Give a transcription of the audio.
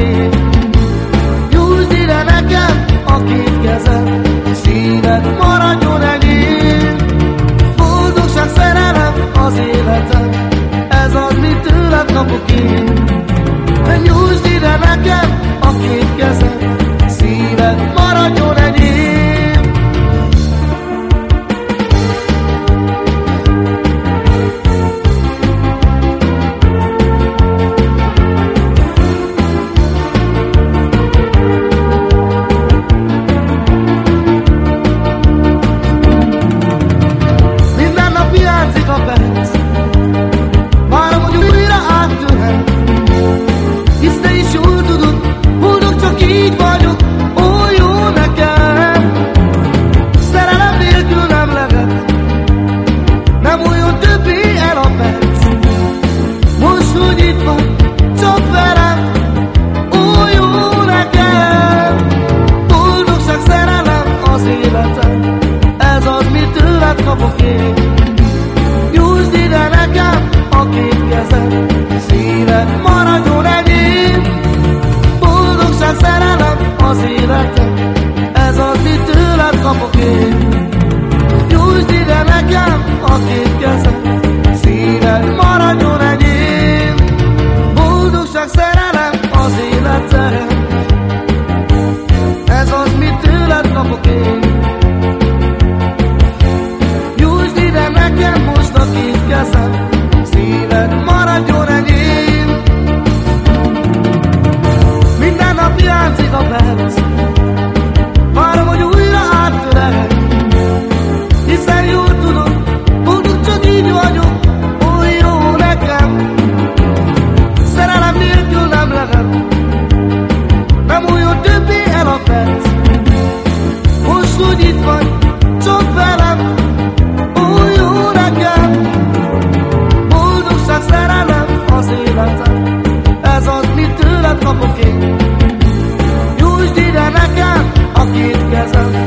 esély. Ide nekem a két kezed, szíved maradjon enyém. Boldogság, az életem, ez az, mit tőled kapok én. Nyújtsd ide nekem a két kezed, szíved maradjon enyém. Boldogság, szerelem az életem, ez az, mit tőled kapok én. Nyújtsd ide nekem most a két kezem, szíved maradjon enyém. Minden nap játszik a perc, kapok én. Nyújtsd ide nekem a két kezem,